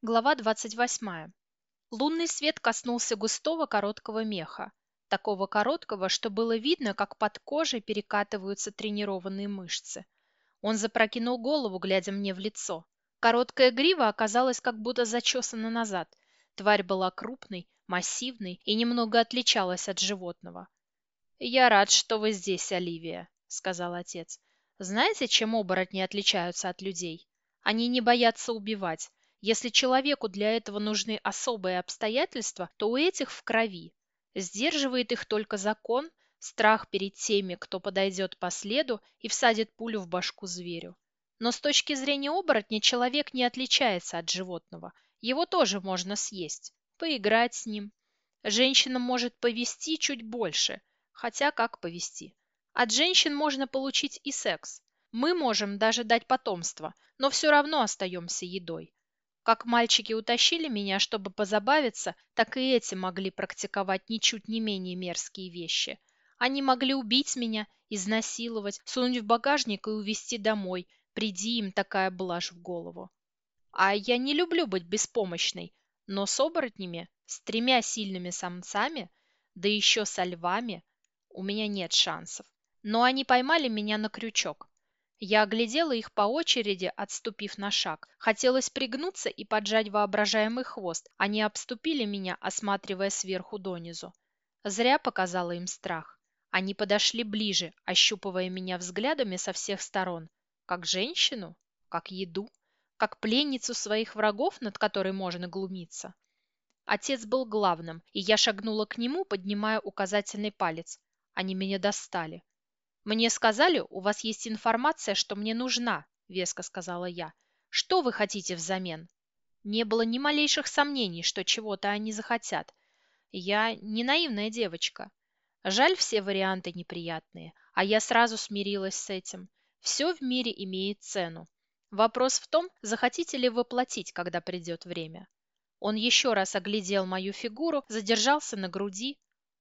Глава 28. Лунный свет коснулся густого короткого меха. Такого короткого, что было видно, как под кожей перекатываются тренированные мышцы. Он запрокинул голову, глядя мне в лицо. Короткая грива оказалась как будто зачесана назад. Тварь была крупной, массивной и немного отличалась от животного. «Я рад, что вы здесь, Оливия», — сказал отец. «Знаете, чем оборотни отличаются от людей? Они не боятся убивать. Если человеку для этого нужны особые обстоятельства, то у этих в крови. Сдерживает их только закон, страх перед теми, кто подойдет по следу и всадит пулю в башку зверю. Но с точки зрения оборотня человек не отличается от животного. Его тоже можно съесть, поиграть с ним. Женщина может повести чуть больше, хотя как повести. От женщин можно получить и секс. Мы можем даже дать потомство, но все равно остаемся едой. Как мальчики утащили меня, чтобы позабавиться, так и эти могли практиковать ничуть не менее мерзкие вещи. Они могли убить меня, изнасиловать, сунуть в багажник и увезти домой, приди им такая блажь в голову. А я не люблю быть беспомощной, но с оборотнями, с тремя сильными самцами, да еще со львами, у меня нет шансов. Но они поймали меня на крючок. Я оглядела их по очереди, отступив на шаг. Хотелось пригнуться и поджать воображаемый хвост. Они обступили меня, осматривая сверху донизу. Зря показала им страх. Они подошли ближе, ощупывая меня взглядами со всех сторон. Как женщину? Как еду? Как пленницу своих врагов, над которой можно глумиться? Отец был главным, и я шагнула к нему, поднимая указательный палец. Они меня достали. «Мне сказали, у вас есть информация, что мне нужна», — веско сказала я. «Что вы хотите взамен?» Не было ни малейших сомнений, что чего-то они захотят. Я не наивная девочка. Жаль, все варианты неприятные, а я сразу смирилась с этим. Все в мире имеет цену. Вопрос в том, захотите ли вы платить, когда придет время. Он еще раз оглядел мою фигуру, задержался на груди,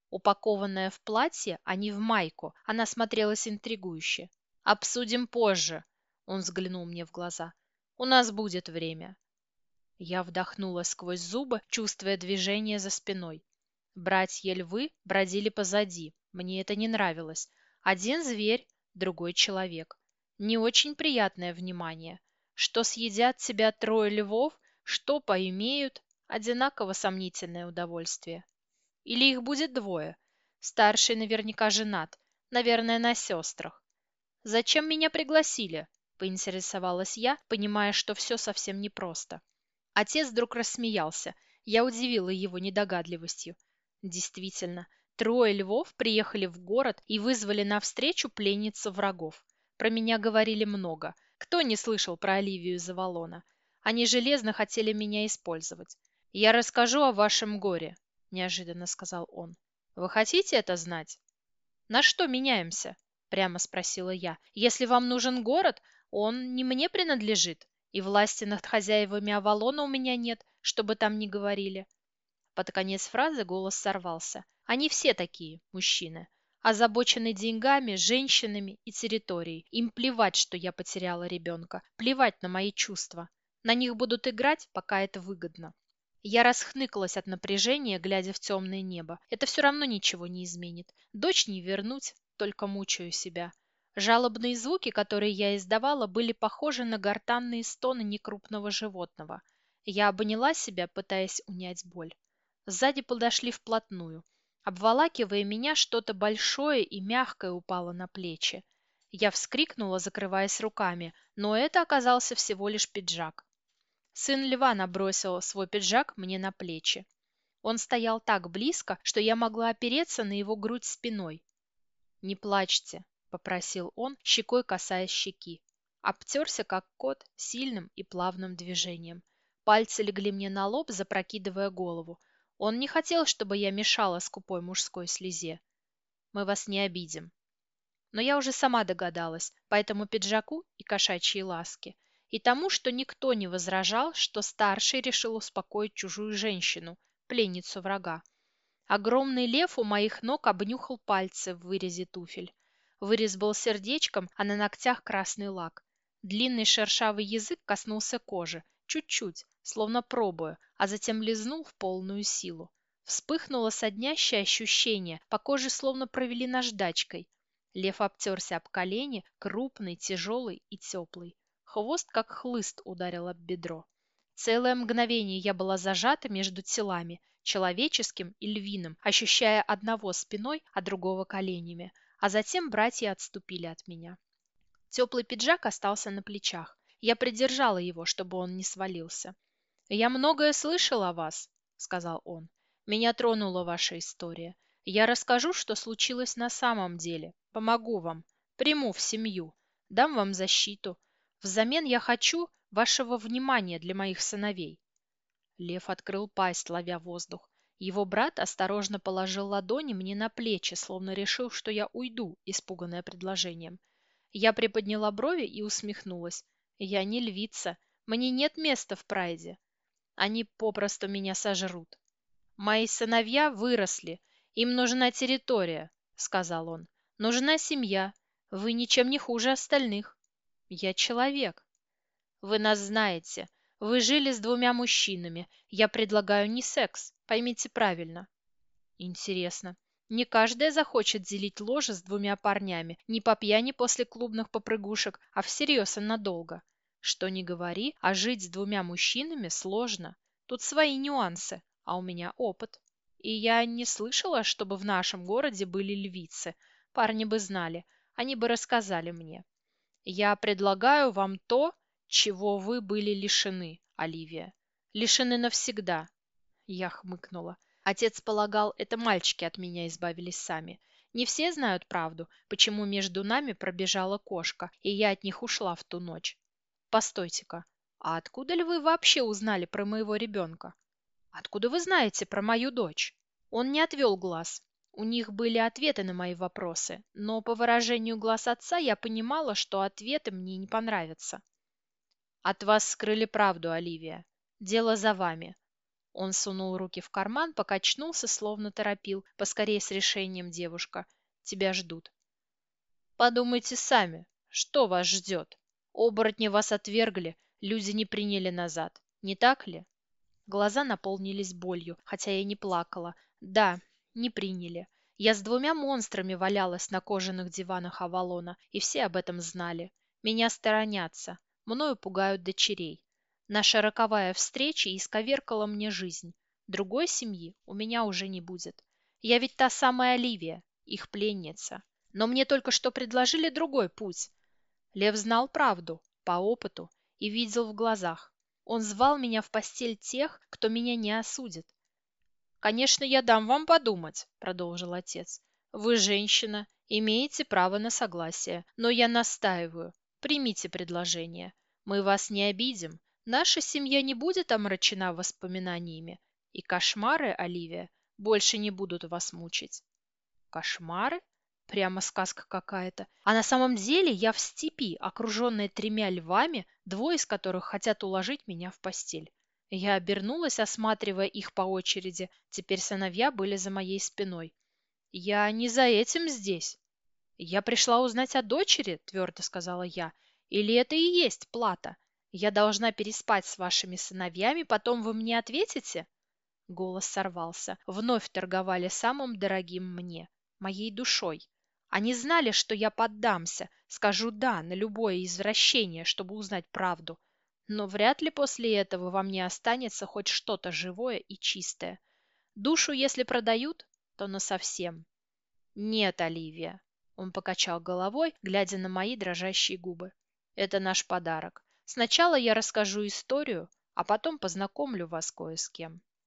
Упакованная в платье, а не в майку, она смотрелась интригующе. «Обсудим позже», — он взглянул мне в глаза. «У нас будет время». Я вдохнула сквозь зубы, чувствуя движение за спиной. Братья-львы бродили позади. Мне это не нравилось. Один зверь, другой человек. Не очень приятное внимание. Что съедят тебя трое львов, что поимеют, одинаково сомнительное удовольствие. Или их будет двое? Старший наверняка женат, наверное, на сестрах. «Зачем меня пригласили?» – поинтересовалась я, понимая, что все совсем непросто. Отец вдруг рассмеялся. Я удивила его недогадливостью. Действительно, трое львов приехали в город и вызвали навстречу пленницу врагов. Про меня говорили много. Кто не слышал про Оливию Завалона? Они железно хотели меня использовать. Я расскажу о вашем горе, – неожиданно сказал он. «Вы хотите это знать?» «На что меняемся?» – прямо спросила я. «Если вам нужен город, он не мне принадлежит, и власти над хозяевами Авалона у меня нет, чтобы там не говорили». Под конец фразы голос сорвался. «Они все такие, мужчины, озабочены деньгами, женщинами и территорией. Им плевать, что я потеряла ребенка, плевать на мои чувства. На них будут играть, пока это выгодно. Я расхныкалась от напряжения, глядя в темное небо. Это все равно ничего не изменит. Дочь не вернуть, только мучаю себя. Жалобные звуки, которые я издавала, были похожи на гортанные стоны некрупного животного. Я обняла себя, пытаясь унять боль. Сзади подошли вплотную. Обволакивая меня, что-то большое и мягкое упало на плечи. Я вскрикнула, закрываясь руками, но это оказался всего лишь пиджак. Сын льва набросил свой пиджак мне на плечи. Он стоял так близко, что я могла опереться на его грудь спиной. «Не плачьте», — попросил он, щекой касаясь щеки. Обтерся, как кот, сильным и плавным движением. Пальцы легли мне на лоб, запрокидывая голову. Он не хотел, чтобы я мешала скупой мужской слезе. «Мы вас не обидим». Но я уже сама догадалась, поэтому пиджаку и кошачьей ласке и тому, что никто не возражал, что старший решил успокоить чужую женщину, пленницу врага. Огромный лев у моих ног обнюхал пальцы в вырезе туфель. Вырез был сердечком, а на ногтях красный лак. Длинный шершавый язык коснулся кожи, чуть-чуть, словно пробуя, а затем лизнул в полную силу. Вспыхнуло соднящее ощущение, по коже словно провели наждачкой. Лев обтерся об колени, крупный, тяжелый и теплый. Хвост, как хлыст, ударил об бедро. Целое мгновение я была зажата между телами, человеческим и львиным, ощущая одного спиной, а другого коленями, а затем братья отступили от меня. Теплый пиджак остался на плечах. Я придержала его, чтобы он не свалился. «Я многое слышал о вас», — сказал он. «Меня тронула ваша история. Я расскажу, что случилось на самом деле. Помогу вам. Приму в семью. Дам вам защиту. Взамен я хочу вашего внимания для моих сыновей». Лев открыл пасть, ловя воздух. Его брат осторожно положил ладони мне на плечи, словно решил, что я уйду, испуганная предложением. Я приподняла брови и усмехнулась. Я не львица. Мне нет места в прайде. Они попросту меня сожрут. Мои сыновья выросли. Им нужна территория, сказал он. Нужна семья. Вы ничем не хуже остальных. Я человек. Вы нас знаете. Вы жили с двумя мужчинами. Я предлагаю не секс. Поймите правильно. Интересно. Не каждая захочет делить ложе с двумя парнями, не по пьяни после клубных попрыгушек, а всерьез и надолго. Что ни говори, а жить с двумя мужчинами сложно. Тут свои нюансы, а у меня опыт. И я не слышала, чтобы в нашем городе были львицы. Парни бы знали, они бы рассказали мне. Я предлагаю вам то, чего вы были лишены, Оливия. Лишены навсегда. Я хмыкнула. Отец полагал, это мальчики от меня избавились сами. Не все знают правду, почему между нами пробежала кошка, и я от них ушла в ту ночь. Постойте-ка, а откуда ли вы вообще узнали про моего ребенка? Откуда вы знаете про мою дочь? Он не отвел глаз. У них были ответы на мои вопросы, но по выражению глаз отца я понимала, что ответы мне не понравятся. От вас скрыли правду, Оливия. Дело за вами. Он сунул руки в карман, покачнулся, словно торопил. Поскорее с решением, девушка. Тебя ждут. Подумайте сами, что вас ждет? Оборотни вас отвергли, люди не приняли назад. Не так ли? Глаза наполнились болью, хотя я не плакала. Да, не приняли. Я с двумя монстрами валялась на кожаных диванах Авалона, и все об этом знали. Меня сторонятся. Мною пугают дочерей. Наша роковая встреча исковеркала мне жизнь. Другой семьи у меня уже не будет. Я ведь та самая Оливия, их пленница. Но мне только что предложили другой путь. Лев знал правду, по опыту, и видел в глазах. Он звал меня в постель тех, кто меня не осудит. «Конечно, я дам вам подумать», — продолжил отец. «Вы женщина, имеете право на согласие, но я настаиваю. Примите предложение. Мы вас не обидим. Наша семья не будет омрачена воспоминаниями. И кошмары, Оливия, больше не будут вас мучить. Кошмары? Прямо сказка какая-то. А на самом деле я в степи, окруженная тремя львами, двое из которых хотят уложить меня в постель. Я обернулась, осматривая их по очереди. Теперь сыновья были за моей спиной. Я не за этим здесь. Я пришла узнать о дочери, твердо сказала я. Или это и есть плата? Я должна переспать с вашими сыновьями, потом вы мне ответите?» Голос сорвался. Вновь торговали самым дорогим мне, моей душой. Они знали, что я поддамся, скажу «да» на любое извращение, чтобы узнать правду. Но вряд ли после этого во мне останется хоть что-то живое и чистое. Душу, если продают, то насовсем. Нет, Оливия. Он покачал головой, глядя на мои дрожащие губы. Это наш подарок. Сначала я расскажу историю, а потом познакомлю вас кое с кем.